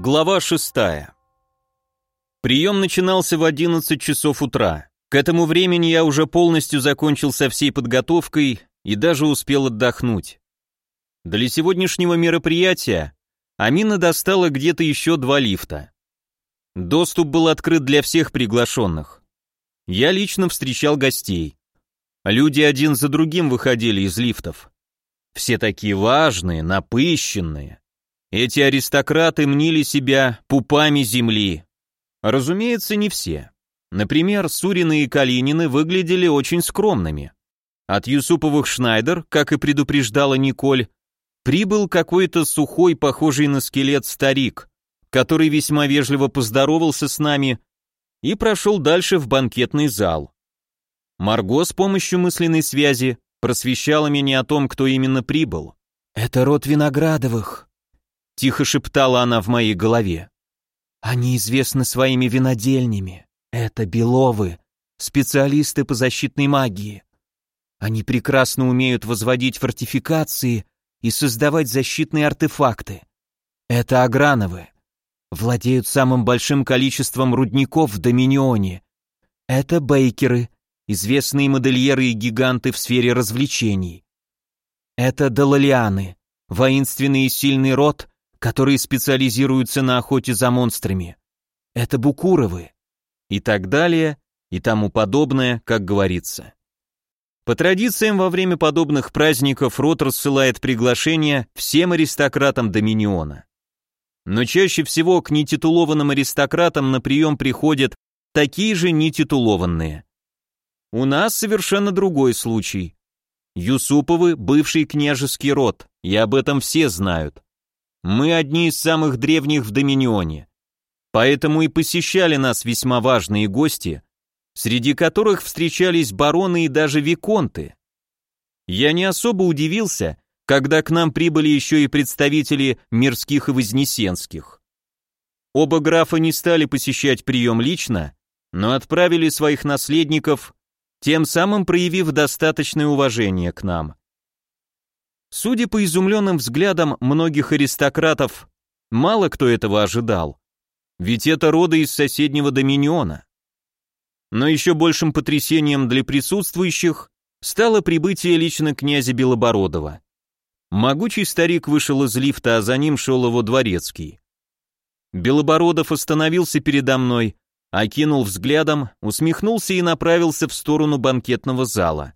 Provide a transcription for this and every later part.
Глава 6. Прием начинался в 11 часов утра. К этому времени я уже полностью закончил со всей подготовкой и даже успел отдохнуть. Для сегодняшнего мероприятия Амина достала где-то еще два лифта. Доступ был открыт для всех приглашенных. Я лично встречал гостей. Люди один за другим выходили из лифтов. Все такие важные, напыщенные. Эти аристократы мнили себя пупами земли. Разумеется, не все. Например, Сурины и Калинины выглядели очень скромными. От Юсуповых Шнайдер, как и предупреждала Николь, прибыл какой-то сухой, похожий на скелет старик, который весьма вежливо поздоровался с нами и прошел дальше в банкетный зал. Марго с помощью мысленной связи просвещала меня о том, кто именно прибыл. «Это род Виноградовых», Тихо шептала она в моей голове. Они известны своими винодельнями. Это Беловы, специалисты по защитной магии. Они прекрасно умеют возводить фортификации и создавать защитные артефакты. Это Аграновы. Владеют самым большим количеством рудников в Доминионе. Это Бейкеры, известные модельеры и гиганты в сфере развлечений. Это Далалианы, воинственный и сильный род, которые специализируются на охоте за монстрами. Это Букуровы. И так далее, и тому подобное, как говорится. По традициям во время подобных праздников род рассылает приглашения всем аристократам Доминиона. Но чаще всего к нетитулованным аристократам на прием приходят такие же нетитулованные. У нас совершенно другой случай. Юсуповы – бывший княжеский род, и об этом все знают. Мы одни из самых древних в Доминионе. Поэтому и посещали нас весьма важные гости, среди которых встречались бароны и даже виконты. Я не особо удивился, когда к нам прибыли еще и представители мирских и вознесенских. Оба графа не стали посещать прием лично, но отправили своих наследников, тем самым проявив достаточное уважение к нам. Судя по изумленным взглядам многих аристократов, мало кто этого ожидал. Ведь это роды из соседнего доминиона. Но еще большим потрясением для присутствующих стало прибытие лично князя Белобородова. Могучий старик вышел из лифта, а за ним шел его дворецкий. Белобородов остановился передо мной, окинул взглядом, усмехнулся и направился в сторону банкетного зала.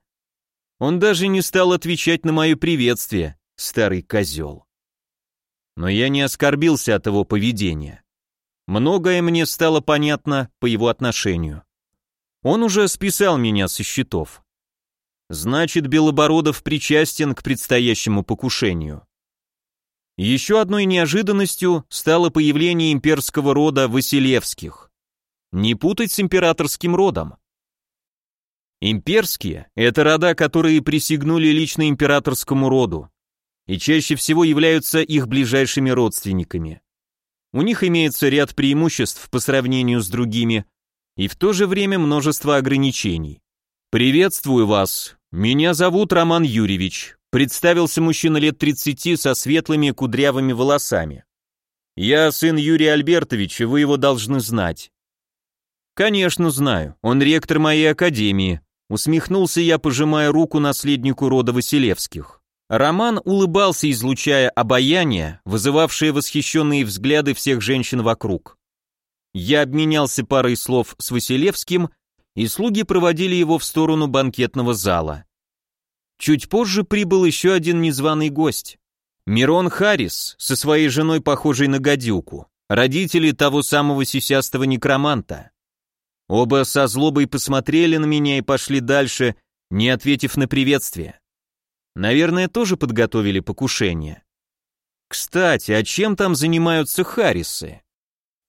Он даже не стал отвечать на мое приветствие, старый козел. Но я не оскорбился от его поведения. Многое мне стало понятно по его отношению. Он уже списал меня со счетов. Значит, Белобородов причастен к предстоящему покушению. Еще одной неожиданностью стало появление имперского рода Василевских. Не путать с императорским родом. Имперские – это рода, которые присягнули лично императорскому роду и чаще всего являются их ближайшими родственниками. У них имеется ряд преимуществ по сравнению с другими и в то же время множество ограничений. «Приветствую вас. Меня зовут Роман Юрьевич», представился мужчина лет 30 со светлыми кудрявыми волосами. «Я сын Юрия Альбертовича, вы его должны знать». «Конечно знаю, он ректор моей академии», Усмехнулся я, пожимая руку наследнику рода Василевских. Роман улыбался, излучая обаяние, вызывавшее восхищенные взгляды всех женщин вокруг. Я обменялся парой слов с Василевским, и слуги проводили его в сторону банкетного зала. Чуть позже прибыл еще один незваный гость. Мирон Харрис со своей женой, похожей на гадюку, родители того самого сисястого некроманта. Оба со злобой посмотрели на меня и пошли дальше, не ответив на приветствие. Наверное, тоже подготовили покушение. Кстати, а чем там занимаются Харрисы?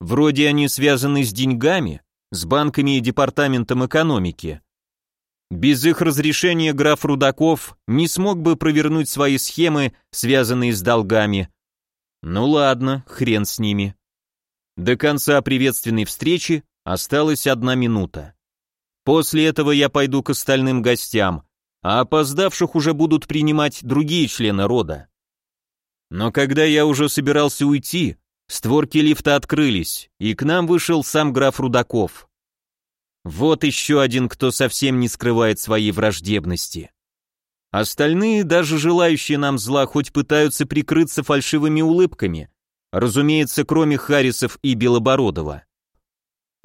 Вроде они связаны с деньгами, с банками и департаментом экономики. Без их разрешения граф Рудаков не смог бы провернуть свои схемы, связанные с долгами. Ну ладно, хрен с ними. До конца приветственной встречи Осталась одна минута. После этого я пойду к остальным гостям, а опоздавших уже будут принимать другие члены рода. Но когда я уже собирался уйти, Створки лифта открылись, и к нам вышел сам граф Рудаков. Вот еще один, кто совсем не скрывает своей враждебности. Остальные, даже желающие нам зла, хоть пытаются прикрыться фальшивыми улыбками, разумеется, кроме Харрисов и Белобородова.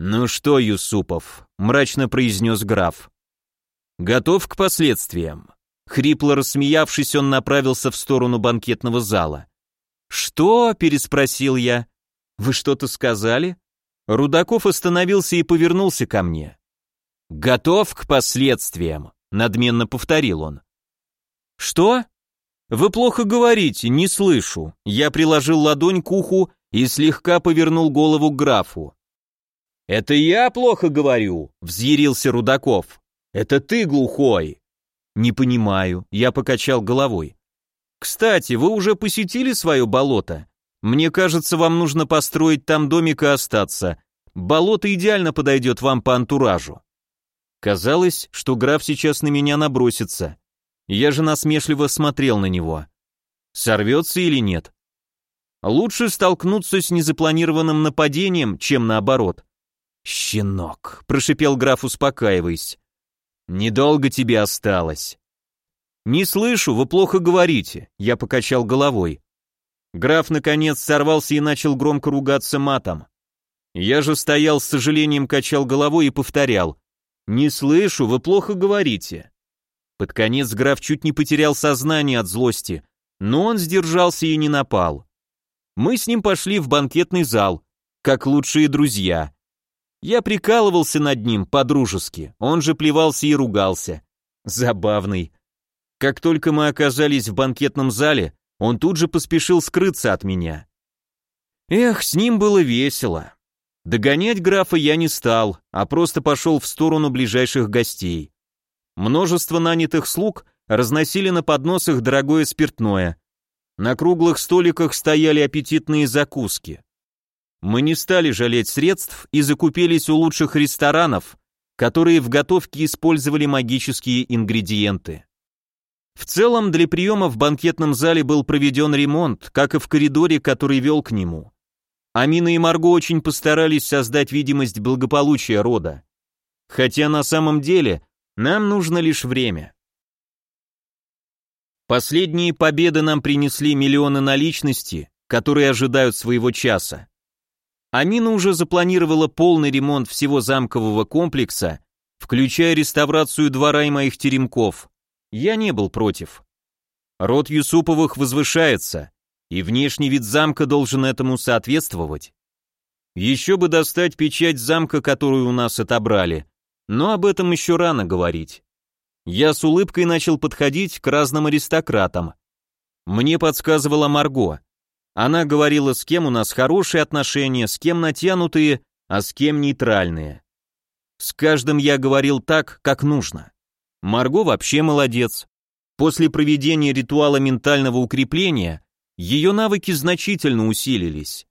«Ну что, Юсупов», — мрачно произнес граф, — «готов к последствиям?» Хрипло рассмеявшись, он направился в сторону банкетного зала. «Что?» — переспросил я. «Вы что-то сказали?» Рудаков остановился и повернулся ко мне. «Готов к последствиям», — надменно повторил он. «Что?» «Вы плохо говорите, не слышу». Я приложил ладонь к уху и слегка повернул голову к графу. «Это я плохо говорю», — взъярился Рудаков. «Это ты глухой». «Не понимаю», — я покачал головой. «Кстати, вы уже посетили свое болото? Мне кажется, вам нужно построить там домик и остаться. Болото идеально подойдет вам по антуражу». Казалось, что граф сейчас на меня набросится. Я же насмешливо смотрел на него. Сорвется или нет? Лучше столкнуться с незапланированным нападением, чем наоборот. «Щенок», — прошипел граф, успокаиваясь. «Недолго тебе осталось». «Не слышу, вы плохо говорите», — я покачал головой. Граф, наконец, сорвался и начал громко ругаться матом. Я же стоял с сожалением, качал головой и повторял. «Не слышу, вы плохо говорите». Под конец граф чуть не потерял сознание от злости, но он сдержался и не напал. Мы с ним пошли в банкетный зал, как лучшие друзья. Я прикалывался над ним по-дружески, он же плевался и ругался. Забавный. Как только мы оказались в банкетном зале, он тут же поспешил скрыться от меня. Эх, с ним было весело. Догонять графа я не стал, а просто пошел в сторону ближайших гостей. Множество нанятых слуг разносили на подносах дорогое спиртное. На круглых столиках стояли аппетитные закуски. Мы не стали жалеть средств и закупились у лучших ресторанов, которые в готовке использовали магические ингредиенты. В целом, для приема в банкетном зале был проведен ремонт, как и в коридоре, который вел к нему. Амина и Марго очень постарались создать видимость благополучия рода. Хотя на самом деле нам нужно лишь время. Последние победы нам принесли миллионы наличности, которые ожидают своего часа. Амина уже запланировала полный ремонт всего замкового комплекса, включая реставрацию двора и моих теремков. Я не был против. Род Юсуповых возвышается, и внешний вид замка должен этому соответствовать. Еще бы достать печать замка, которую у нас отобрали, но об этом еще рано говорить. Я с улыбкой начал подходить к разным аристократам. Мне подсказывала Марго. Она говорила, с кем у нас хорошие отношения, с кем натянутые, а с кем нейтральные. С каждым я говорил так, как нужно. Марго вообще молодец. После проведения ритуала ментального укрепления ее навыки значительно усилились.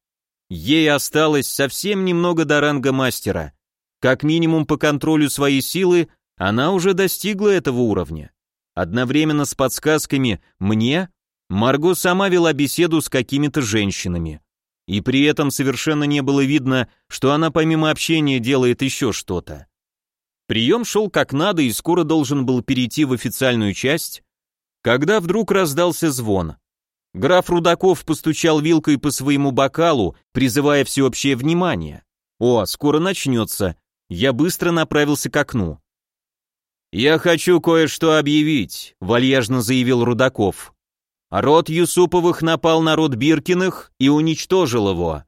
Ей осталось совсем немного до ранга мастера. Как минимум по контролю своей силы она уже достигла этого уровня. Одновременно с подсказками мне Марго сама вела беседу с какими-то женщинами. И при этом совершенно не было видно, что она помимо общения делает еще что-то. Прием шел как надо и скоро должен был перейти в официальную часть, когда вдруг раздался звон. Граф Рудаков постучал вилкой по своему бокалу, призывая всеобщее внимание. «О, скоро начнется». Я быстро направился к окну. «Я хочу кое-что объявить», — вальяжно заявил Рудаков. «Род Юсуповых напал на род Биркиных и уничтожил его.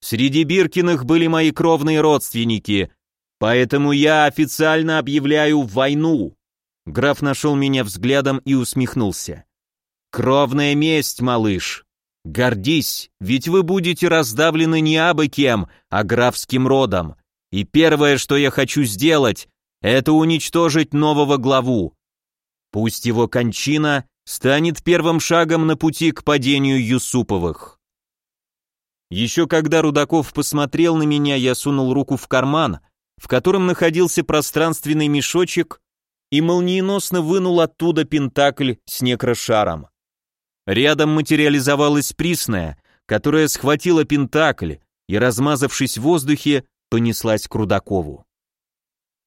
Среди Биркиных были мои кровные родственники, Поэтому я официально объявляю войну. Граф нашел меня взглядом и усмехнулся. Кровная месть, малыш. Гордись, ведь вы будете раздавлены не абы кем, а графским родом. И первое, что я хочу сделать, это уничтожить нового главу. Пусть его кончина станет первым шагом на пути к падению Юсуповых. Еще когда Рудаков посмотрел на меня, я сунул руку в карман в котором находился пространственный мешочек, и молниеносно вынул оттуда пентакль с некрошаром. Рядом материализовалась присная, которая схватила пентакль и, размазавшись в воздухе, понеслась к Рудакову.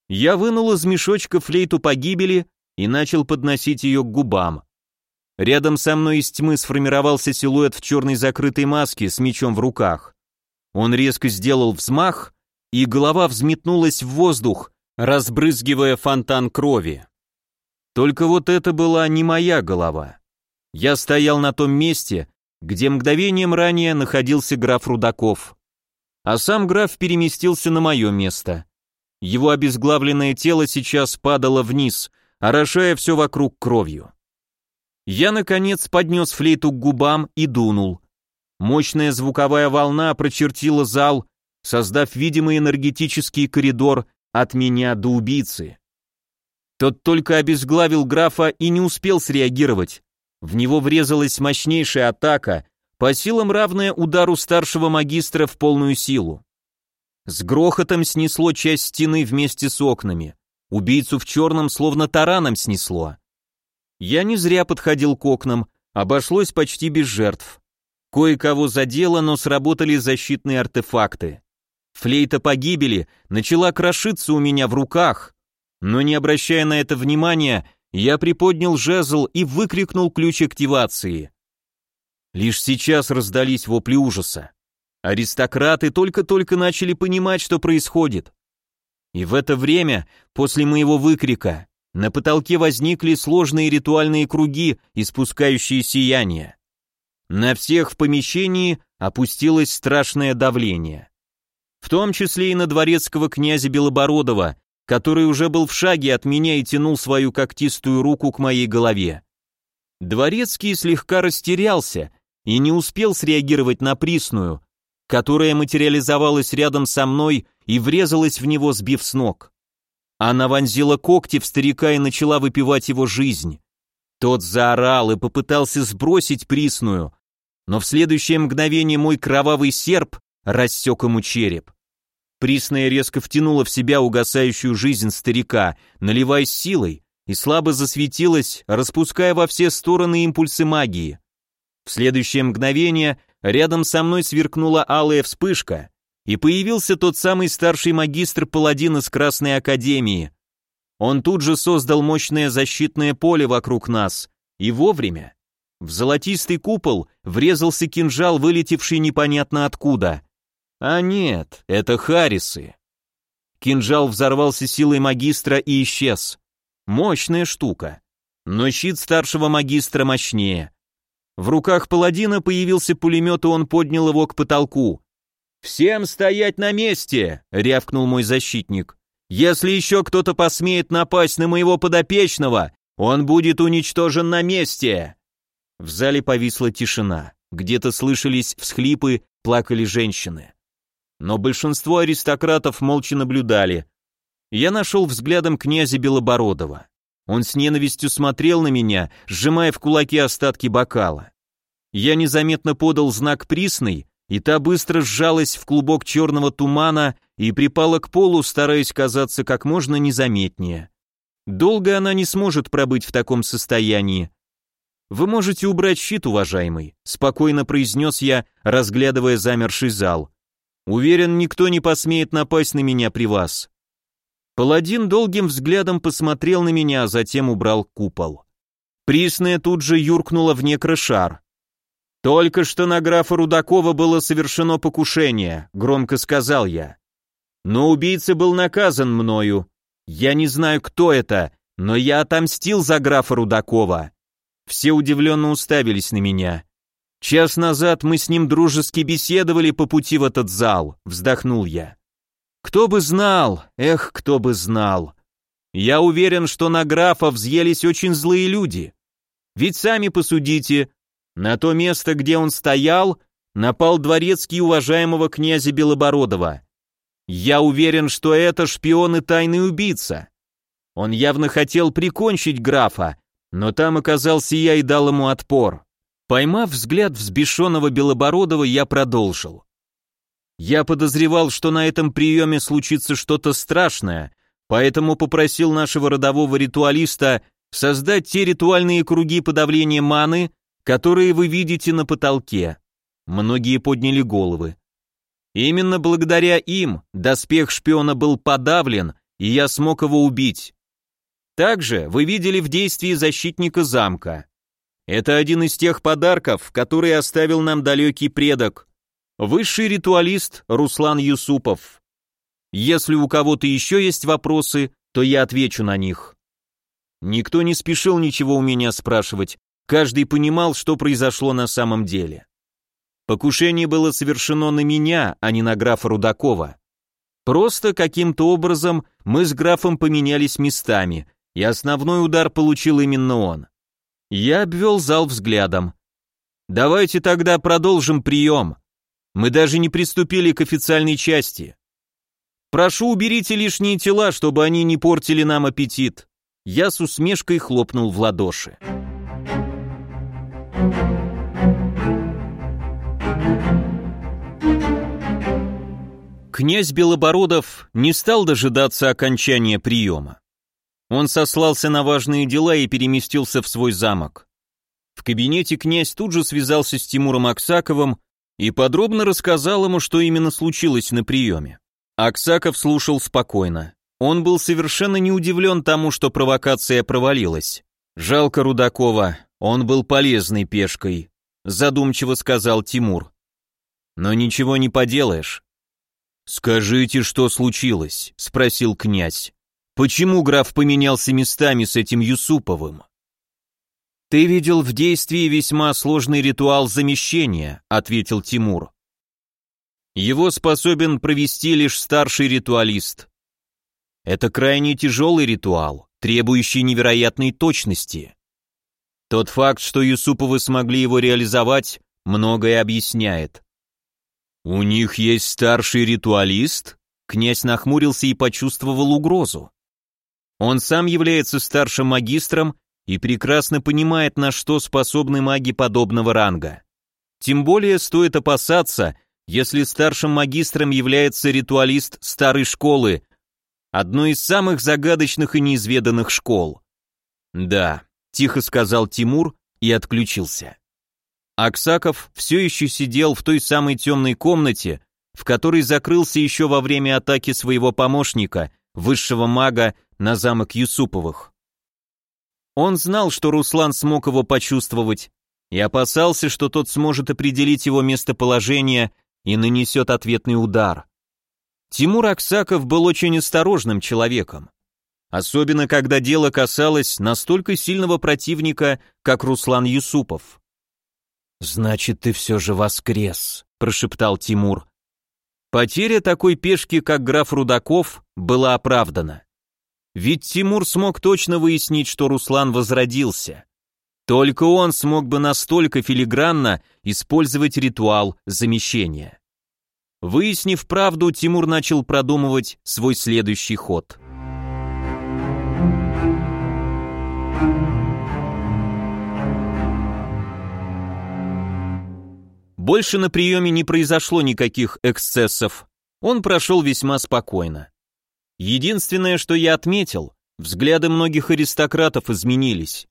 Я вынул из мешочка флейту погибели и начал подносить ее к губам. Рядом со мной из тьмы сформировался силуэт в черной закрытой маске с мечом в руках. Он резко сделал взмах, и голова взметнулась в воздух, разбрызгивая фонтан крови. Только вот это была не моя голова. Я стоял на том месте, где мгновением ранее находился граф Рудаков. А сам граф переместился на мое место. Его обезглавленное тело сейчас падало вниз, орошая все вокруг кровью. Я, наконец, поднес флейту к губам и дунул. Мощная звуковая волна прочертила зал, создав видимый энергетический коридор от меня до убийцы. Тот только обезглавил графа и не успел среагировать. В него врезалась мощнейшая атака, по силам равная удару старшего магистра в полную силу. С грохотом снесло часть стены вместе с окнами. Убийцу в черном словно тараном снесло. Я не зря подходил к окнам, обошлось почти без жертв. Кое-кого задело, но сработали защитные артефакты. Флейта погибели начала крошиться у меня в руках, но не обращая на это внимания, я приподнял жезл и выкрикнул ключ активации. Лишь сейчас раздались вопли ужаса. Аристократы только-только начали понимать, что происходит. И в это время, после моего выкрика, на потолке возникли сложные ритуальные круги, испускающие сияние. На всех в помещении опустилось страшное давление. В том числе и на дворецкого князя Белобородова, который уже был в шаге от меня и тянул свою когтистую руку к моей голове. Дворецкий слегка растерялся и не успел среагировать на присную, которая материализовалась рядом со мной и врезалась в него, сбив с ног. Она вонзила когти в старика и начала выпивать его жизнь. Тот заорал и попытался сбросить присную, но в следующее мгновение мой кровавый серп рассек ему череп. Присная резко втянула в себя угасающую жизнь старика, наливаясь силой, и слабо засветилась, распуская во все стороны импульсы магии. В следующее мгновение рядом со мной сверкнула алая вспышка, и появился тот самый старший магистр-паладин из Красной Академии. Он тут же создал мощное защитное поле вокруг нас, и вовремя. В золотистый купол врезался кинжал, вылетевший непонятно откуда. А нет, это Харрисы. Кинжал взорвался силой магистра и исчез. Мощная штука. Но щит старшего магистра мощнее. В руках паладина появился пулемет, и он поднял его к потолку. «Всем стоять на месте!» — рявкнул мой защитник. «Если еще кто-то посмеет напасть на моего подопечного, он будет уничтожен на месте!» В зале повисла тишина. Где-то слышались всхлипы, плакали женщины. Но большинство аристократов молча наблюдали. Я нашел взглядом князя Белобородова. Он с ненавистью смотрел на меня, сжимая в кулаки остатки бокала. Я незаметно подал знак присной, и та быстро сжалась в клубок черного тумана и припала к полу, стараясь казаться как можно незаметнее. Долго она не сможет пробыть в таком состоянии. «Вы можете убрать щит, уважаемый», — спокойно произнес я, разглядывая замерший зал. «Уверен, никто не посмеет напасть на меня при вас». Паладин долгим взглядом посмотрел на меня, а затем убрал купол. Присная тут же юркнула в некрошар. «Только что на графа Рудакова было совершено покушение», — громко сказал я. «Но убийца был наказан мною. Я не знаю, кто это, но я отомстил за графа Рудакова». Все удивленно уставились на меня. «Час назад мы с ним дружески беседовали по пути в этот зал», — вздохнул я. «Кто бы знал, эх, кто бы знал. Я уверен, что на графа взъелись очень злые люди. Ведь сами посудите, на то место, где он стоял, напал дворецкий уважаемого князя Белобородова. Я уверен, что это шпион и тайный убийца. Он явно хотел прикончить графа, но там оказался я и дал ему отпор. Поймав взгляд взбешенного Белобородова, я продолжил. Я подозревал, что на этом приеме случится что-то страшное, поэтому попросил нашего родового ритуалиста создать те ритуальные круги подавления маны, которые вы видите на потолке. многие подняли головы. Именно благодаря им доспех шпиона был подавлен, и я смог его убить. Также вы видели в действии защитника замка. Это один из тех подарков, которые оставил нам далекий предок, высший ритуалист Руслан Юсупов. Если у кого-то еще есть вопросы, то я отвечу на них. Никто не спешил ничего у меня спрашивать, каждый понимал, что произошло на самом деле. Покушение было совершено на меня, а не на графа Рудакова. Просто каким-то образом мы с графом поменялись местами, и основной удар получил именно он. Я обвел зал взглядом. Давайте тогда продолжим прием. Мы даже не приступили к официальной части. Прошу, уберите лишние тела, чтобы они не портили нам аппетит. Я с усмешкой хлопнул в ладоши. Князь Белобородов не стал дожидаться окончания приема. Он сослался на важные дела и переместился в свой замок. В кабинете князь тут же связался с Тимуром Аксаковым и подробно рассказал ему, что именно случилось на приеме. Аксаков слушал спокойно. Он был совершенно не удивлен тому, что провокация провалилась. «Жалко Рудакова, он был полезной пешкой», задумчиво сказал Тимур. «Но ничего не поделаешь». «Скажите, что случилось?» — спросил князь. «Почему граф поменялся местами с этим Юсуповым?» «Ты видел в действии весьма сложный ритуал замещения», — ответил Тимур. «Его способен провести лишь старший ритуалист. Это крайне тяжелый ритуал, требующий невероятной точности. Тот факт, что Юсуповы смогли его реализовать, многое объясняет. «У них есть старший ритуалист?» Князь нахмурился и почувствовал угрозу. Он сам является старшим магистром и прекрасно понимает, на что способны маги подобного ранга. Тем более стоит опасаться, если старшим магистром является ритуалист старой школы, одной из самых загадочных и неизведанных школ. «Да», — тихо сказал Тимур и отключился. Аксаков все еще сидел в той самой темной комнате, в которой закрылся еще во время атаки своего помощника, высшего мага, на замок Юсуповых. Он знал, что Руслан смог его почувствовать, и опасался, что тот сможет определить его местоположение и нанесет ответный удар. Тимур Аксаков был очень осторожным человеком. Особенно, когда дело касалось настолько сильного противника, как Руслан Юсупов. «Значит, ты все же воскрес», — прошептал Тимур. Потеря такой пешки, как граф Рудаков, была оправдана. Ведь Тимур смог точно выяснить, что Руслан возродился. Только он смог бы настолько филигранно использовать ритуал замещения. Выяснив правду, Тимур начал продумывать свой следующий ход. Больше на приеме не произошло никаких эксцессов. Он прошел весьма спокойно. Единственное, что я отметил, взгляды многих аристократов изменились.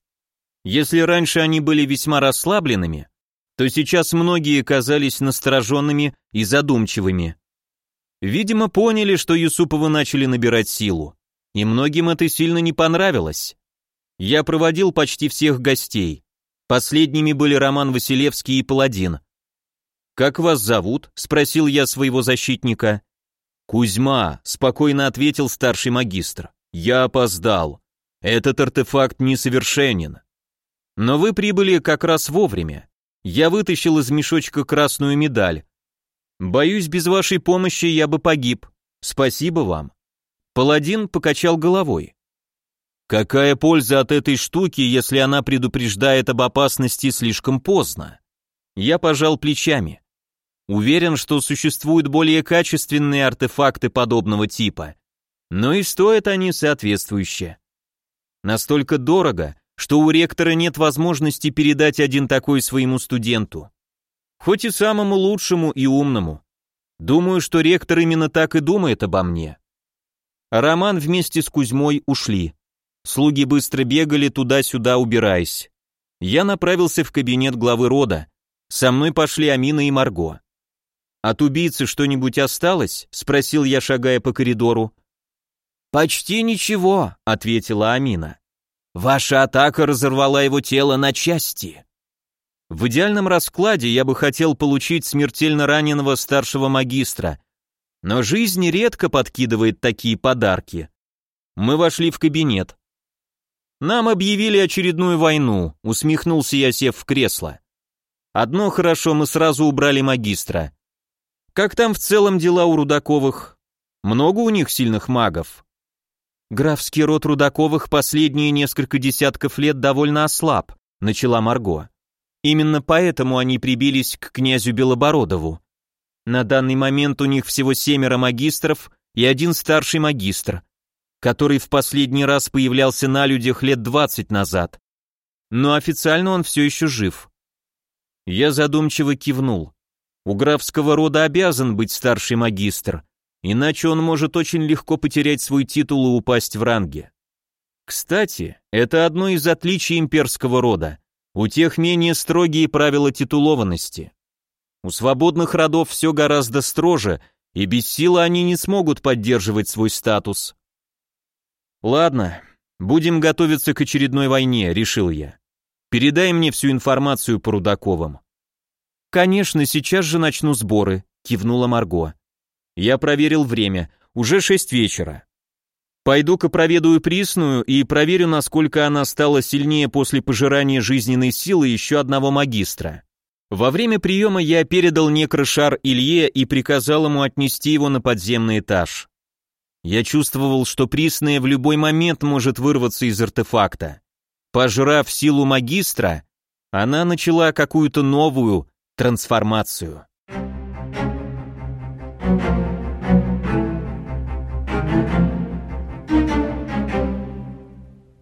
Если раньше они были весьма расслабленными, то сейчас многие казались настороженными и задумчивыми. Видимо, поняли, что Юсуповы начали набирать силу, и многим это сильно не понравилось. Я проводил почти всех гостей. Последними были Роман Василевский и Паладин. «Как вас зовут?» — спросил я своего защитника. «Кузьма», — спокойно ответил старший магистр. «Я опоздал. Этот артефакт несовершенен. Но вы прибыли как раз вовремя. Я вытащил из мешочка красную медаль. Боюсь, без вашей помощи я бы погиб. Спасибо вам. Паладин покачал головой. Какая польза от этой штуки, если она предупреждает об опасности слишком поздно? Я пожал плечами. Уверен, что существуют более качественные артефакты подобного типа, но и стоят они соответствующе. Настолько дорого, что у ректора нет возможности передать один такой своему студенту. Хоть и самому лучшему и умному. Думаю, что ректор именно так и думает обо мне. Роман вместе с Кузьмой ушли. Слуги быстро бегали туда-сюда, убираясь. Я направился в кабинет главы рода. Со мной пошли Амина и Марго. «От убийцы что-нибудь осталось?» — спросил я, шагая по коридору. «Почти ничего», — ответила Амина. «Ваша атака разорвала его тело на части». В идеальном раскладе я бы хотел получить смертельно раненого старшего магистра, но жизнь редко подкидывает такие подарки. Мы вошли в кабинет. Нам объявили очередную войну, усмехнулся я, сев в кресло. Одно хорошо, мы сразу убрали магистра. Как там в целом дела у Рудаковых? Много у них сильных магов? Графский род Рудаковых последние несколько десятков лет довольно ослаб, начала Марго. Именно поэтому они прибились к князю Белобородову. На данный момент у них всего семеро магистров и один старший магистр, который в последний раз появлялся на людях лет двадцать назад. Но официально он все еще жив. Я задумчиво кивнул. У графского рода обязан быть старший магистр, иначе он может очень легко потерять свой титул и упасть в ранге. Кстати, это одно из отличий имперского рода. У тех менее строгие правила титулованности. У свободных родов все гораздо строже, и без силы они не смогут поддерживать свой статус. Ладно, будем готовиться к очередной войне, решил я. Передай мне всю информацию по Рудаковым. Конечно, сейчас же начну сборы, кивнула Марго. Я проверил время, уже шесть вечера. Пойду-ка проведаю Присную и проверю, насколько она стала сильнее после пожирания жизненной силы еще одного магистра. Во время приема я передал некрошар Илье и приказал ему отнести его на подземный этаж. Я чувствовал, что Присная в любой момент может вырваться из артефакта. Пожрав силу магистра, она начала какую-то новую трансформацию.